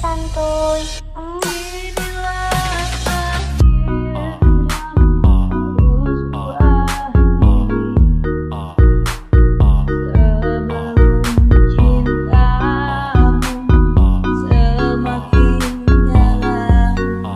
さんと